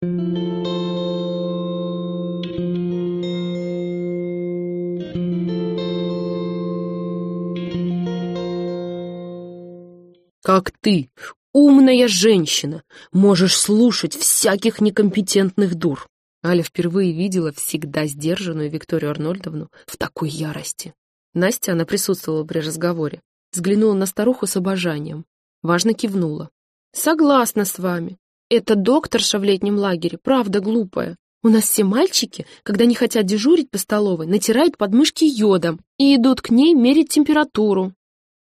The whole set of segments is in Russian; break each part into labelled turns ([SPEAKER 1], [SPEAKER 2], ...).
[SPEAKER 1] Как ты, умная женщина, можешь слушать всяких некомпетентных дур. Аля впервые видела всегда сдержанную Викторию Арнольдовну в такой ярости. Настя, она присутствовала при разговоре, взглянула на старуху с обожанием, важно кивнула. «Согласна с вами. Это докторша в летнем лагере, правда глупая. У нас все мальчики, когда не хотят дежурить по столовой, натирают подмышки йодом и идут к ней мерить температуру.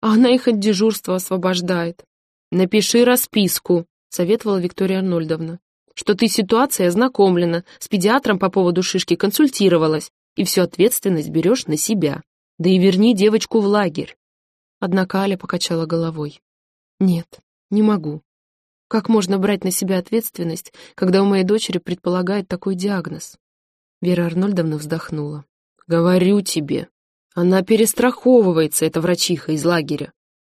[SPEAKER 1] А она их от дежурства освобождает. «Напиши расписку», — советовала Виктория Арнольдовна, «что ты ситуацией ознакомлена, с педиатром по поводу шишки консультировалась, и всю ответственность берешь на себя. Да и верни девочку в лагерь». Однако Аля покачала головой. «Нет, не могу. Как можно брать на себя ответственность, когда у моей дочери предполагает такой диагноз?» Вера Арнольдовна вздохнула. «Говорю тебе, она перестраховывается, эта врачиха из лагеря.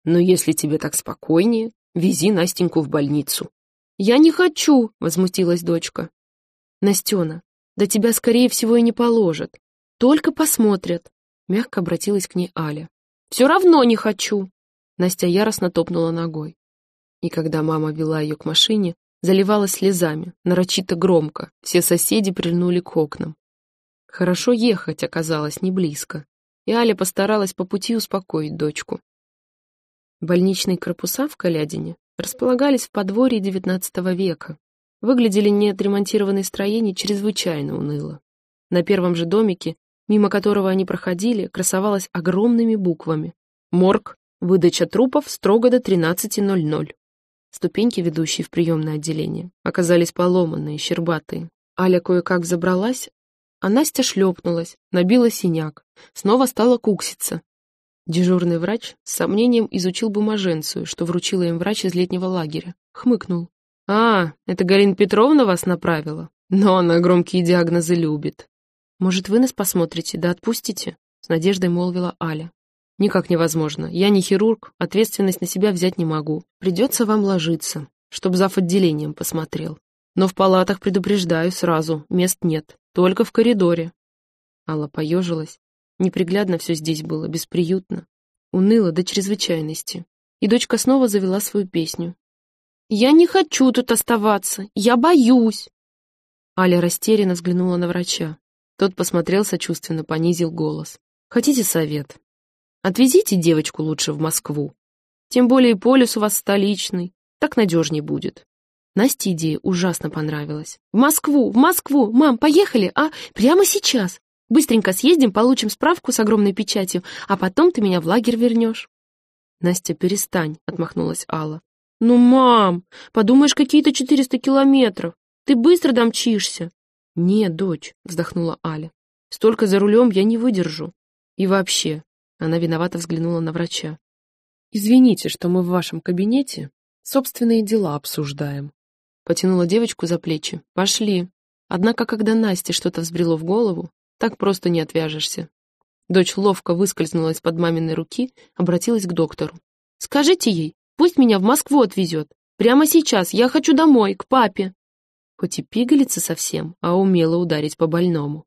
[SPEAKER 1] Но если тебе так спокойнее, вези Настеньку в больницу». «Я не хочу!» — возмутилась дочка. «Настена, да тебя, скорее всего, и не положат. Только посмотрят», — мягко обратилась к ней Аля. «Все равно не хочу!» Настя яростно топнула ногой. И когда мама вела ее к машине, заливалась слезами, нарочито громко, все соседи прильнули к окнам. Хорошо ехать оказалось не близко, и Аля постаралась по пути успокоить дочку. Больничные корпуса в Калядине располагались в подворье XIX века, выглядели неотремонтированные строения чрезвычайно уныло. На первом же домике, мимо которого они проходили, красовалось огромными буквами «Морг. Выдача трупов строго до 13.00». Ступеньки, ведущие в приемное отделение, оказались поломанные, щербатые. Аля кое-как забралась, а Настя шлепнулась, набила синяк, снова стала кукситься. Дежурный врач с сомнением изучил бумаженцию, что вручила им врач из летнего лагеря. Хмыкнул. «А, это Галина Петровна вас направила? Но она громкие диагнозы любит». «Может, вы нас посмотрите, да отпустите?» С надеждой молвила Аля. Никак невозможно. Я не хирург, ответственность на себя взять не могу. Придется вам ложиться, чтоб зав. отделением посмотрел. Но в палатах предупреждаю сразу, мест нет, только в коридоре. Алла поежилась. Неприглядно все здесь было, бесприютно. Уныло до чрезвычайности. И дочка снова завела свою песню. «Я не хочу тут оставаться, я боюсь!» Аля растерянно взглянула на врача. Тот посмотрел сочувственно, понизил голос. «Хотите совет? Отвезите девочку лучше в Москву. Тем более полюс у вас столичный, так надежней будет. Насте идея ужасно понравилась. «В Москву! В Москву! Мам, поехали, а? Прямо сейчас! Быстренько съездим, получим справку с огромной печатью, а потом ты меня в лагерь вернешь». «Настя, перестань», — отмахнулась Алла. «Ну, мам, подумаешь, какие-то четыреста километров. Ты быстро домчишься». «Нет, дочь», — вздохнула Аля. «Столько за рулем я не выдержу. И вообще, она виновато взглянула на врача. «Извините, что мы в вашем кабинете собственные дела обсуждаем». Потянула девочку за плечи. «Пошли». Однако, когда Насте что-то взбрело в голову, так просто не отвяжешься. Дочь ловко выскользнула из-под маминой руки, обратилась к доктору. «Скажите ей, пусть меня в Москву отвезет. Прямо сейчас, я хочу домой, к папе». Хоть и пигалица совсем, а умела ударить по больному.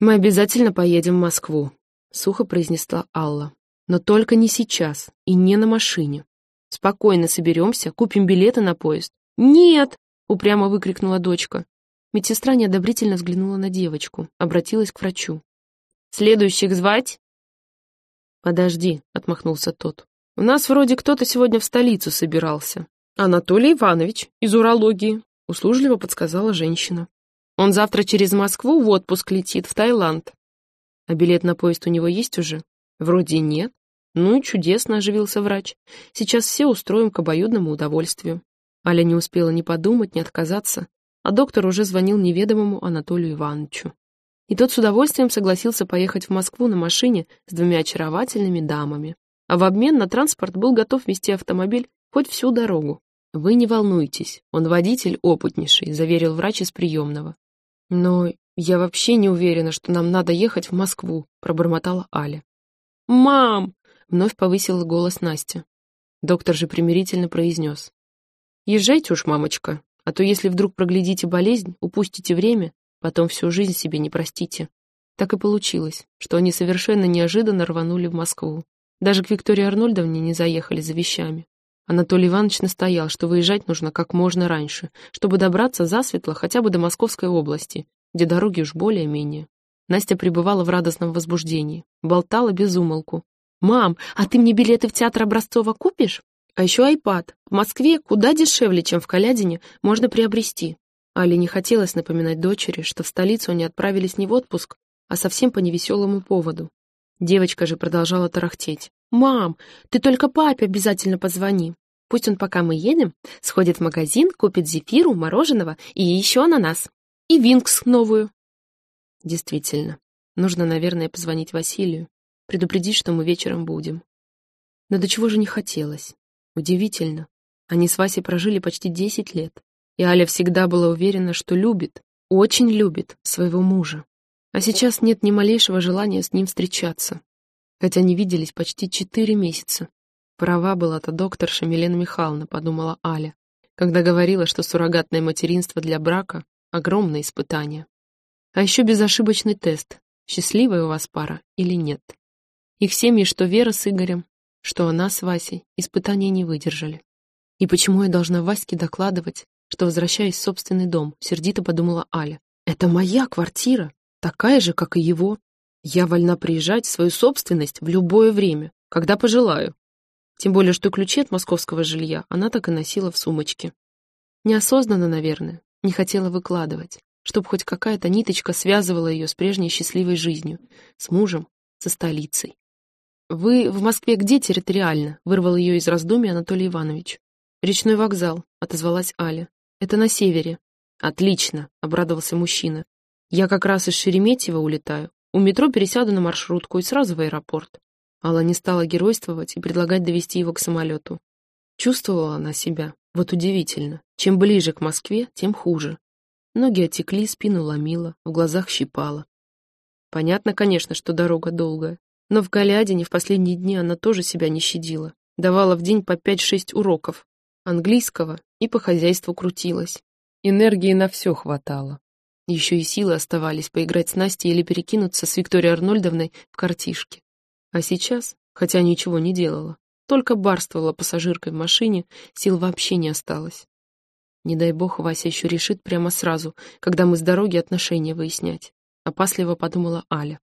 [SPEAKER 1] «Мы обязательно поедем в Москву», — сухо произнесла Алла. «Но только не сейчас и не на машине. Спокойно соберемся, купим билеты на поезд». «Нет!» — упрямо выкрикнула дочка. Медсестра неодобрительно взглянула на девочку, обратилась к врачу. «Следующих звать?» «Подожди», — отмахнулся тот. «У нас вроде кто-то сегодня в столицу собирался. Анатолий Иванович из урологии», — услужливо подсказала женщина. «Он завтра через Москву в отпуск летит, в Таиланд. А билет на поезд у него есть уже? Вроде нет. Ну и чудесно, оживился врач. Сейчас все устроим к обоюдному удовольствию. Аля не успела ни подумать, ни отказаться, а доктор уже звонил неведомому Анатолию Ивановичу. И тот с удовольствием согласился поехать в Москву на машине с двумя очаровательными дамами. А в обмен на транспорт был готов вести автомобиль хоть всю дорогу. «Вы не волнуйтесь, он водитель опытнейший», — заверил врач из приемного. «Но «Я вообще не уверена, что нам надо ехать в Москву», — пробормотала Аля. «Мам!» — вновь повысила голос Настя. Доктор же примирительно произнес. «Езжайте уж, мамочка, А то если вдруг проглядите болезнь, упустите время, потом всю жизнь себе не простите. Так и получилось, что они совершенно неожиданно рванули в Москву. Даже к Виктории Арнольдовне не заехали за вещами. Анатолий Иванович настоял, что выезжать нужно как можно раньше, чтобы добраться засветло хотя бы до Московской области, где дороги уж более-менее. Настя пребывала в радостном возбуждении, болтала без умолку. «Мам, а ты мне билеты в театр Образцова купишь? А еще айпад. В Москве куда дешевле, чем в Калядине, можно приобрести». Але не хотелось напоминать дочери, что в столицу они отправились не в отпуск, а совсем по невеселому поводу. Девочка же продолжала тарахтеть. «Мам, ты только папе обязательно позвони. Пусть он, пока мы едем, сходит в магазин, купит зефиру, мороженого и еще ананас. И винкс новую». Действительно, нужно, наверное, позвонить Василию, предупредить, что мы вечером будем. Но до чего же не хотелось. Удивительно. Они с Васей прожили почти десять лет, и Аля всегда была уверена, что любит, очень любит своего мужа. А сейчас нет ни малейшего желания с ним встречаться хотя не виделись почти четыре месяца. Права была-то докторша Милена Михайловна, подумала Аля, когда говорила, что суррогатное материнство для брака — огромное испытание. А еще безошибочный тест, счастливая у вас пара или нет. Их семьи, что Вера с Игорем, что она с Васей, испытания не выдержали. И почему я должна Ваське докладывать, что возвращаюсь в собственный дом, сердито подумала Аля. Это моя квартира, такая же, как и его. Я вольна приезжать в свою собственность в любое время, когда пожелаю. Тем более, что ключи от московского жилья она так и носила в сумочке. Неосознанно, наверное, не хотела выкладывать, чтобы хоть какая-то ниточка связывала ее с прежней счастливой жизнью, с мужем, со столицей. «Вы в Москве где территориально?» — вырвал ее из раздумий Анатолий Иванович. «Речной вокзал», — отозвалась Аля. «Это на севере». «Отлично», — обрадовался мужчина. «Я как раз из Шереметьево улетаю. У метро пересяду на маршрутку и сразу в аэропорт. Алла не стала геройствовать и предлагать довести его к самолету. Чувствовала она себя, вот удивительно. Чем ближе к Москве, тем хуже. Ноги отекли, спину ломила, в глазах щипала. Понятно, конечно, что дорога долгая, но в Галядине в последние дни она тоже себя не щадила. Давала в день по пять-шесть уроков английского и по хозяйству крутилась. Энергии на все хватало. Еще и силы оставались поиграть с Настей или перекинуться с Викторией Арнольдовной в картишки. А сейчас, хотя ничего не делала, только барствовала пассажиркой в машине, сил вообще не осталось. Не дай бог, Вася еще решит прямо сразу, когда мы с дороги отношения выяснять. Опасливо подумала Аля.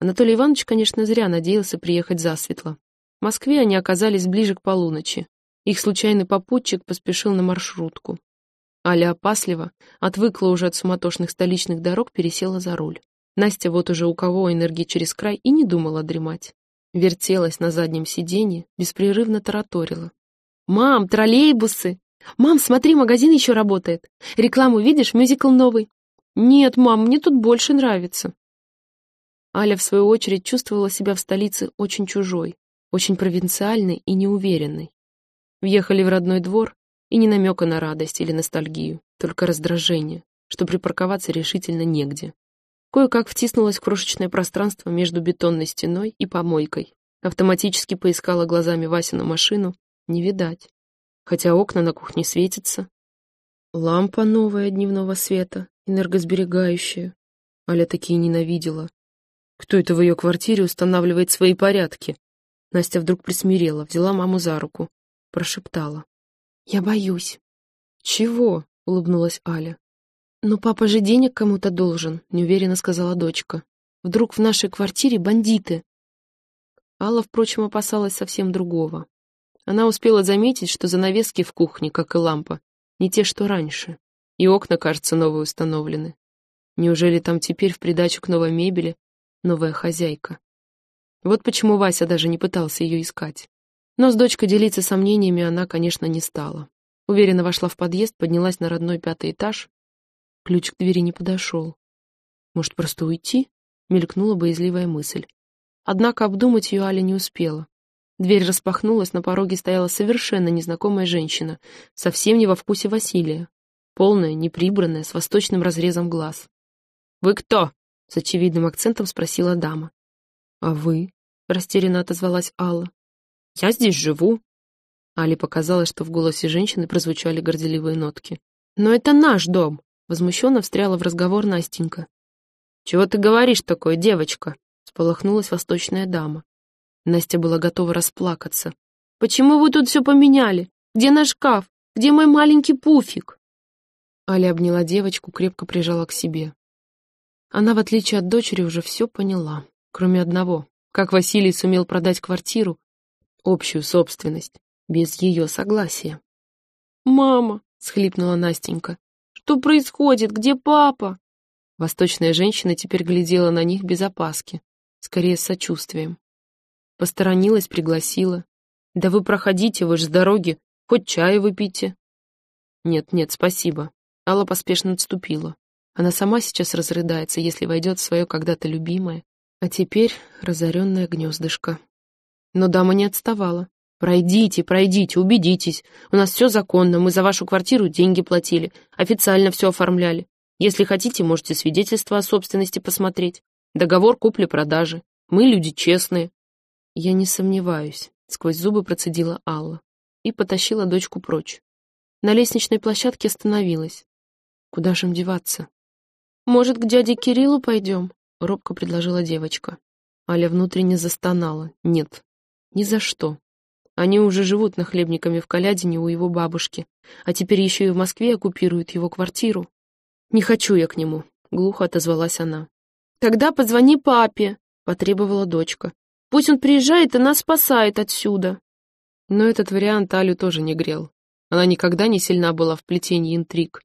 [SPEAKER 1] Анатолий Иванович, конечно, зря надеялся приехать засветло. В Москве они оказались ближе к полуночи. Их случайный попутчик поспешил на маршрутку. Аля опасливо, отвыкла уже от суматошных столичных дорог, пересела за руль. Настя вот уже у кого энергии через край и не думала дремать. Вертелась на заднем сиденье, беспрерывно тараторила. «Мам, троллейбусы! Мам, смотри, магазин еще работает! Рекламу видишь, мюзикл новый!» «Нет, мам, мне тут больше нравится!» Аля, в свою очередь, чувствовала себя в столице очень чужой, очень провинциальной и неуверенной. Въехали в родной двор, и ни намека на радость или ностальгию, только раздражение, что припарковаться решительно негде. Кое-как втиснулась в крошечное пространство между бетонной стеной и помойкой. Автоматически поискала глазами Васину машину. Не видать. Хотя окна на кухне светятся. Лампа новая дневного света, энергосберегающая. Аля такие ненавидела. Кто это в ее квартире устанавливает свои порядки? Настя вдруг присмирела, взяла маму за руку, прошептала. «Я боюсь». «Чего?» — улыбнулась Аля. «Но папа же денег кому-то должен», — неуверенно сказала дочка. «Вдруг в нашей квартире бандиты?» Алла, впрочем, опасалась совсем другого. Она успела заметить, что занавески в кухне, как и лампа, не те, что раньше, и окна, кажется, новые установлены. Неужели там теперь в придачу к новой мебели новая хозяйка? Вот почему Вася даже не пытался ее искать. Но с дочкой делиться сомнениями она, конечно, не стала. Уверенно вошла в подъезд, поднялась на родной пятый этаж. Ключ к двери не подошел. Может, просто уйти? Мелькнула боязливая мысль. Однако обдумать ее Аля не успела. Дверь распахнулась, на пороге стояла совершенно незнакомая женщина, совсем не во вкусе Василия. Полная, неприбранная, с восточным разрезом глаз. «Вы кто?» — с очевидным акцентом спросила дама. «А вы?» — растерянно отозвалась Алла. Я здесь живу». Али показалось, что в голосе женщины прозвучали горделивые нотки. «Но это наш дом», — возмущенно встряла в разговор Настенька. «Чего ты говоришь такое, девочка?» — сполохнулась восточная дама. Настя была готова расплакаться. «Почему вы тут все поменяли? Где наш шкаф? Где мой маленький пуфик?» Аля обняла девочку, крепко прижала к себе. Она, в отличие от дочери, уже все поняла, кроме одного. Как Василий сумел продать квартиру, общую собственность, без ее согласия. «Мама!» — схлипнула Настенька. «Что происходит? Где папа?» Восточная женщина теперь глядела на них без опаски, скорее с сочувствием. Посторонилась, пригласила. «Да вы проходите, вы же с дороги, хоть чаю выпейте». «Нет, нет, спасибо». Алла поспешно отступила. Она сама сейчас разрыдается, если войдет в свое когда-то любимое, а теперь разоренное гнездышко. Но дама не отставала. «Пройдите, пройдите, убедитесь. У нас все законно, мы за вашу квартиру деньги платили, официально все оформляли. Если хотите, можете свидетельство о собственности посмотреть. Договор купли-продажи. Мы люди честные». «Я не сомневаюсь», — сквозь зубы процедила Алла и потащила дочку прочь. На лестничной площадке остановилась. Куда же им деваться? «Может, к дяде Кириллу пойдем?» — робко предложила девочка. Аля внутренне застонала. «Нет, ни за что. Они уже живут нахлебниками в Калядине у его бабушки, а теперь еще и в Москве оккупируют его квартиру. «Не хочу я к нему», — глухо отозвалась она. «Тогда позвони папе», — потребовала дочка. «Пусть он приезжает и нас спасает отсюда». Но этот вариант Алю тоже не грел. Она никогда не сильна была в плетении интриг,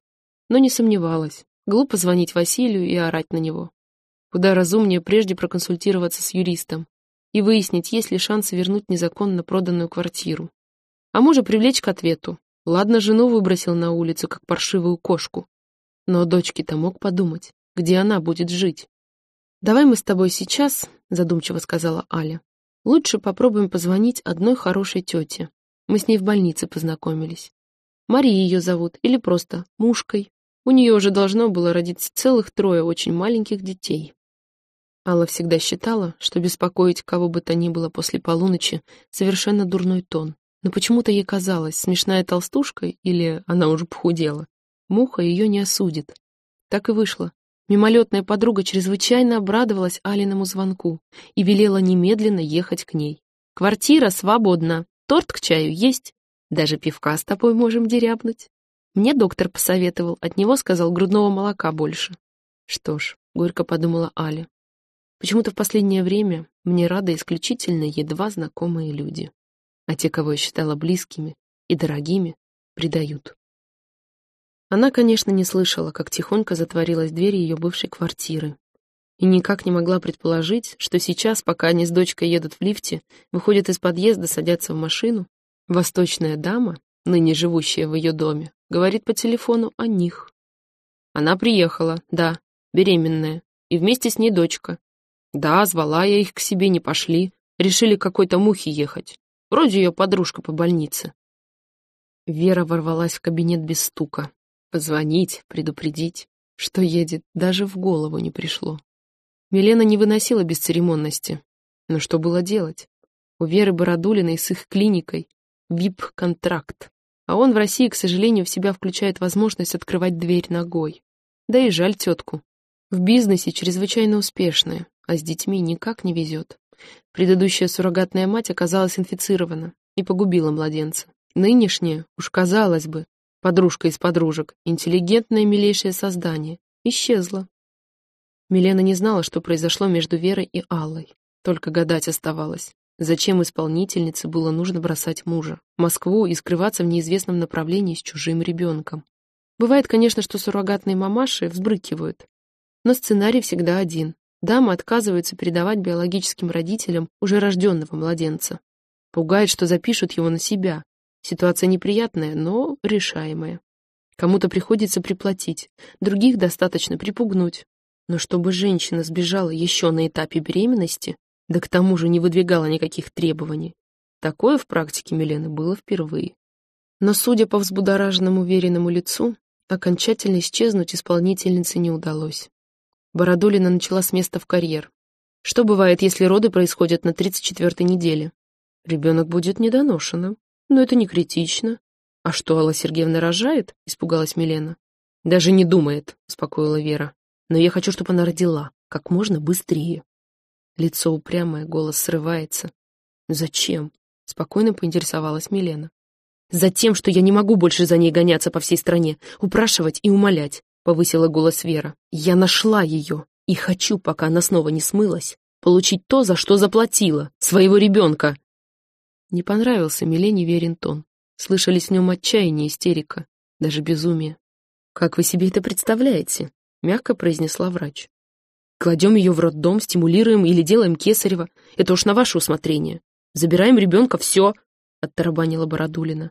[SPEAKER 1] но не сомневалась. Глупо звонить Василию и орать на него. Куда разумнее прежде проконсультироваться с юристом и выяснить, есть ли шансы вернуть незаконно проданную квартиру. А мужа привлечь к ответу. Ладно, жену выбросил на улицу, как паршивую кошку. Но дочке-то мог подумать, где она будет жить. «Давай мы с тобой сейчас», — задумчиво сказала Аля, «лучше попробуем позвонить одной хорошей тете. Мы с ней в больнице познакомились. Мария ее зовут, или просто Мушкой. У нее уже должно было родиться целых трое очень маленьких детей. Алла всегда считала, что беспокоить кого бы то ни было после полуночи совершенно дурной тон. Но почему-то ей казалось, смешная толстушка, или она уже похудела, муха ее не осудит. Так и вышло. Мимолетная подруга чрезвычайно обрадовалась Алиному звонку и велела немедленно ехать к ней. «Квартира свободна, торт к чаю есть, даже пивка с тобой можем дерябнуть». Мне доктор посоветовал, от него сказал грудного молока больше. Что ж, горько подумала Аля, Почему-то в последнее время мне рады исключительно едва знакомые люди, а те, кого я считала близкими и дорогими, предают. Она, конечно, не слышала, как тихонько затворилась дверь ее бывшей квартиры, и никак не могла предположить, что сейчас, пока они с дочкой едут в лифте, выходят из подъезда, садятся в машину, восточная дама, ныне живущая в ее доме, говорит по телефону о них. Она приехала, да, беременная, и вместе с ней дочка, да, звала я их к себе, не пошли. Решили какой-то мухи ехать. Вроде ее подружка по больнице. Вера ворвалась в кабинет без стука. Позвонить, предупредить, что едет, даже в голову не пришло. Милена не выносила бесцеремонности. Но что было делать? У Веры Бородулиной с их клиникой ВИП-контракт. А он в России, к сожалению, в себя включает возможность открывать дверь ногой. Да и жаль тетку. В бизнесе чрезвычайно успешная, а с детьми никак не везет. Предыдущая суррогатная мать оказалась инфицирована и погубила младенца. Нынешняя, уж казалось бы, подружка из подружек, интеллигентное милейшее создание, исчезла. Милена не знала, что произошло между Верой и Аллой. Только гадать оставалось. Зачем исполнительнице было нужно бросать мужа, Москву и скрываться в неизвестном направлении с чужим ребенком? Бывает, конечно, что суррогатные мамаши взбрыкивают, но сценарий всегда один Дама отказывается передавать биологическим родителям уже рожденного младенца. Пугает, что запишут его на себя. Ситуация неприятная, но решаемая. Кому-то приходится приплатить, других достаточно припугнуть. Но чтобы женщина сбежала еще на этапе беременности, да к тому же не выдвигала никаких требований, такое в практике Милены было впервые. Но, судя по взбудораженному уверенному лицу, окончательно исчезнуть исполнительнице не удалось. Бородулина начала с места в карьер. Что бывает, если роды происходят на 34-й неделе? Ребенок будет недоношенным. Но это не критично. А что, Алла Сергеевна рожает? Испугалась Милена. «Даже не думает», — успокоила Вера. «Но я хочу, чтобы она родила как можно быстрее». Лицо упрямое, голос срывается. «Зачем?» — спокойно поинтересовалась Милена. «Затем, что я не могу больше за ней гоняться по всей стране, упрашивать и умолять», — повысила голос Вера. «Я нашла ее и хочу, пока она снова не смылась, получить то, за что заплатила, своего ребенка». Не понравился Милене Верин тон. Слышались в нем отчаяние, истерика, даже безумие. «Как вы себе это представляете?» — мягко произнесла врач. «Кладем ее в роддом, стимулируем или делаем кесарево. Это уж на ваше усмотрение. Забираем ребенка, все!» — оттарабанила Бородулина.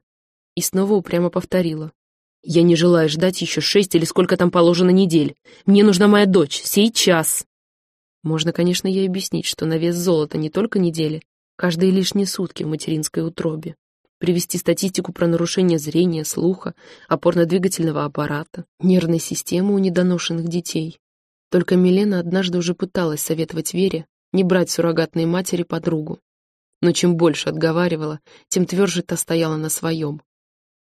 [SPEAKER 1] И снова упрямо повторила. «Я не желаю ждать еще шесть или сколько там положено недель. Мне нужна моя дочь. Сейчас!» Можно, конечно, ей объяснить, что на вес золота не только недели, каждые лишние сутки в материнской утробе привести статистику про нарушение зрения, слуха, опорно-двигательного аппарата, нервной системы у недоношенных детей. Только Милена однажды уже пыталась советовать Вере не брать суррогатной матери подругу. Но чем больше отговаривала, тем тверже та стояла на своем.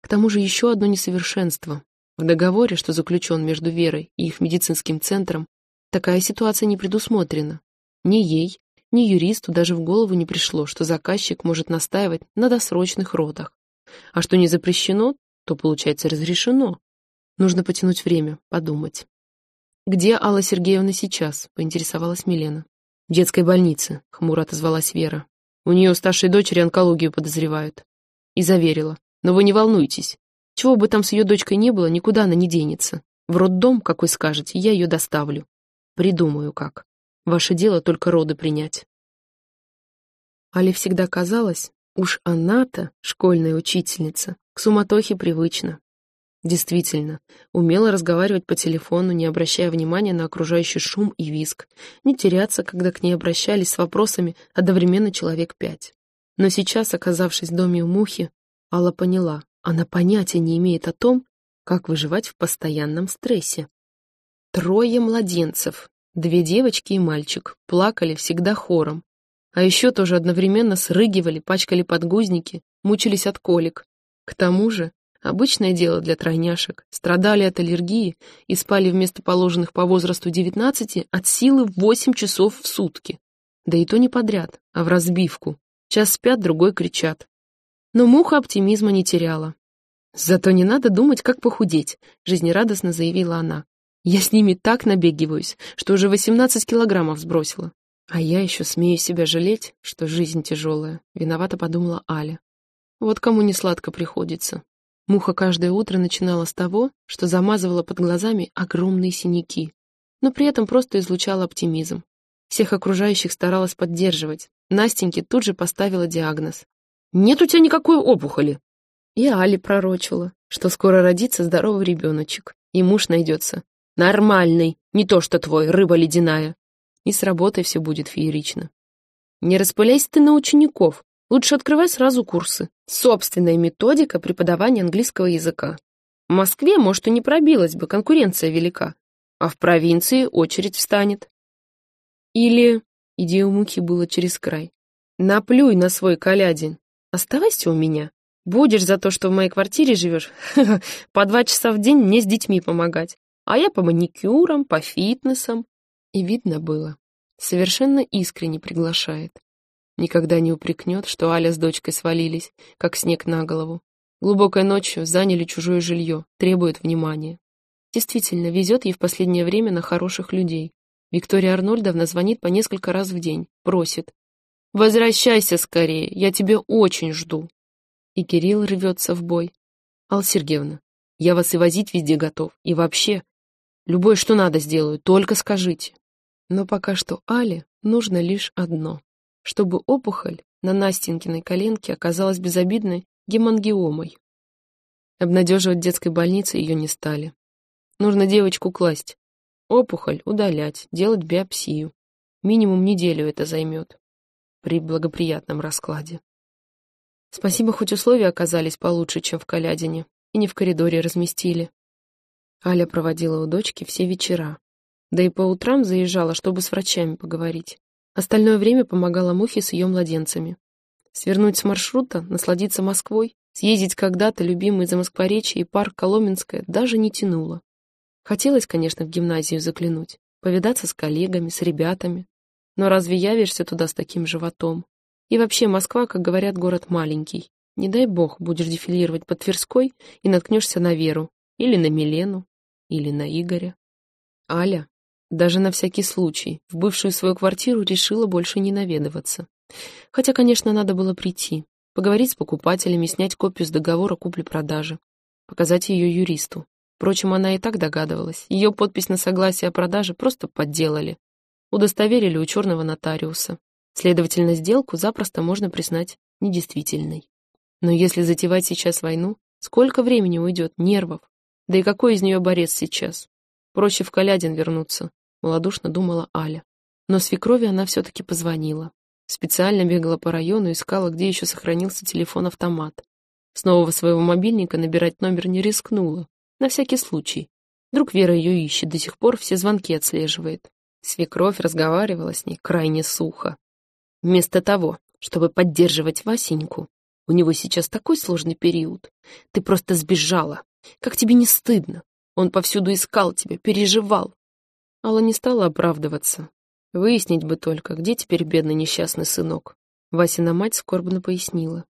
[SPEAKER 1] К тому же еще одно несовершенство. В договоре, что заключен между Верой и их медицинским центром, такая ситуация не предусмотрена. Ни ей, ни юристу даже в голову не пришло, что заказчик может настаивать на досрочных родах. А что не запрещено, то, получается, разрешено. Нужно потянуть время, подумать. «Где Алла Сергеевна сейчас?» — поинтересовалась Милена. «В детской больнице», — хмуро отозвалась Вера. «У нее старшей дочери онкологию подозревают». И заверила. «Но вы не волнуйтесь. Чего бы там с ее дочкой не было, никуда она не денется. В роддом, какой скажете, я ее доставлю. Придумаю как». Ваше дело только роды принять. Але всегда казалось, уж она-то, школьная учительница, к суматохе привычна. Действительно, умела разговаривать по телефону, не обращая внимания на окружающий шум и визг, не теряться, когда к ней обращались с вопросами одновременно человек пять. Но сейчас, оказавшись в доме у Мухи, Алла поняла, она понятия не имеет о том, как выживать в постоянном стрессе. Трое младенцев, Две девочки и мальчик плакали всегда хором. А еще тоже одновременно срыгивали, пачкали подгузники, мучились от колик. К тому же, обычное дело для тройняшек, страдали от аллергии и спали вместо положенных по возрасту 19 от силы 8 часов в сутки. Да и то не подряд, а в разбивку. Час спят, другой кричат. Но муха оптимизма не теряла. «Зато не надо думать, как похудеть», — жизнерадостно заявила она. Я с ними так набегиваюсь, что уже 18 килограммов сбросила. А я еще смею себя жалеть, что жизнь тяжелая. Виновато подумала Аля. Вот кому не сладко приходится. Муха каждое утро начинала с того, что замазывала под глазами огромные синяки, но при этом просто излучала оптимизм. Всех окружающих старалась поддерживать. Настеньке тут же поставила диагноз. «Нет у тебя никакой опухоли!» И Али пророчила, что скоро родится здоровый ребеночек, и муж найдется, Нормальный, не то что твой, рыба ледяная. И с работой все будет феерично. Не распыляйся ты на учеников. Лучше открывай сразу курсы. Собственная методика преподавания английского языка. В Москве, может, и не пробилась бы, конкуренция велика. А в провинции очередь встанет. Или... Идея у Мухи была через край. Наплюй на свой колядин. Оставайся у меня. Будешь за то, что в моей квартире живешь, по два часа в день мне с детьми помогать а я по маникюрам, по фитнесам. И видно было, совершенно искренне приглашает. Никогда не упрекнет, что Аля с дочкой свалились, как снег на голову. Глубокой ночью заняли чужое жилье, требует внимания. Действительно, везет ей в последнее время на хороших людей. Виктория Арнольдовна звонит по несколько раз в день, просит. «Возвращайся скорее, я тебя очень жду». И Кирилл рвется в бой. «Алла Сергеевна, я вас и возить везде готов, и вообще, Любое, что надо, сделаю, только скажите. Но пока что Але нужно лишь одно. Чтобы опухоль на Настенькиной коленке оказалась безобидной гемангиомой. Обнадеживать детской больнице ее не стали. Нужно девочку класть. Опухоль удалять, делать биопсию. Минимум неделю это займет. При благоприятном раскладе. Спасибо, хоть условия оказались получше, чем в Калядине, и не в коридоре разместили. Аля проводила у дочки все вечера. Да и по утрам заезжала, чтобы с врачами поговорить. Остальное время помогала Мухе с ее младенцами. Свернуть с маршрута, насладиться Москвой, съездить когда-то любимый Замоскворечье и парк Коломенское даже не тянуло. Хотелось, конечно, в гимназию заглянуть, повидаться с коллегами, с ребятами. Но разве явишься туда с таким животом? И вообще Москва, как говорят, город маленький. Не дай бог, будешь дефилировать по Тверской и наткнешься на Веру, или на Милену, или на Игоря. Аля, даже на всякий случай, в бывшую свою квартиру решила больше не наведываться. Хотя, конечно, надо было прийти, поговорить с покупателями, снять копию с договора купли-продажи, показать ее юристу. Впрочем, она и так догадывалась. Ее подпись на согласие о продаже просто подделали. Удостоверили у черного нотариуса. Следовательно, сделку запросто можно признать недействительной. Но если затевать сейчас войну, сколько времени уйдет, нервов? Да и какой из нее борец сейчас? Проще в Калядин вернуться, малодушно думала Аля. Но свекрови она все-таки позвонила. Специально бегала по району, искала, где еще сохранился телефон-автомат. С нового своего мобильника набирать номер не рискнула. На всякий случай. Вдруг Вера ее ищет, до сих пор все звонки отслеживает. Свекровь разговаривала с ней крайне сухо. Вместо того, чтобы поддерживать Васеньку, у него сейчас такой сложный период. Ты просто сбежала. Как тебе не стыдно? Он повсюду искал тебя, переживал. Алла не стала оправдываться. Выяснить бы только, где теперь бедный несчастный сынок. Васина мать скорбно пояснила.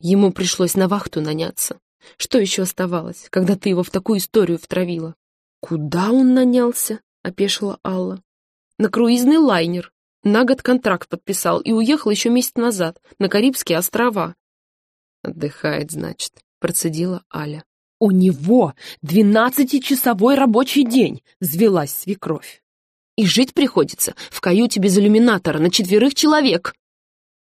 [SPEAKER 1] Ему пришлось на вахту наняться. Что еще оставалось, когда ты его в такую историю втравила? Куда он нанялся? — опешила Алла. На круизный лайнер. На год контракт подписал и уехал еще месяц назад на Карибские острова. Отдыхает, значит, процедила Аля. У него двенадцатичасовой рабочий день, взвелась свекровь. И жить приходится в каюте без иллюминатора на четверых человек.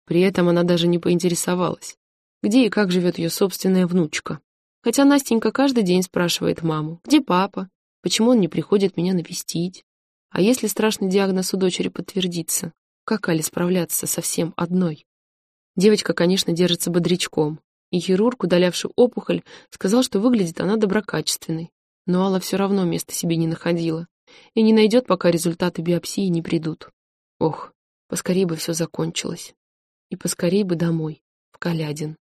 [SPEAKER 1] При этом она даже не поинтересовалась, где и как живет ее собственная внучка. Хотя Настенька каждый день спрашивает маму, где папа, почему он не приходит меня навестить. А если страшный диагноз у дочери подтвердится, как Али справляться совсем одной? Девочка, конечно, держится бодрячком, и хирург, удалявший опухоль, сказал, что выглядит она доброкачественной. Но Алла все равно места себе не находила и не найдет, пока результаты биопсии не придут. Ох, поскорей бы все закончилось. И поскорей бы домой, в Калядин.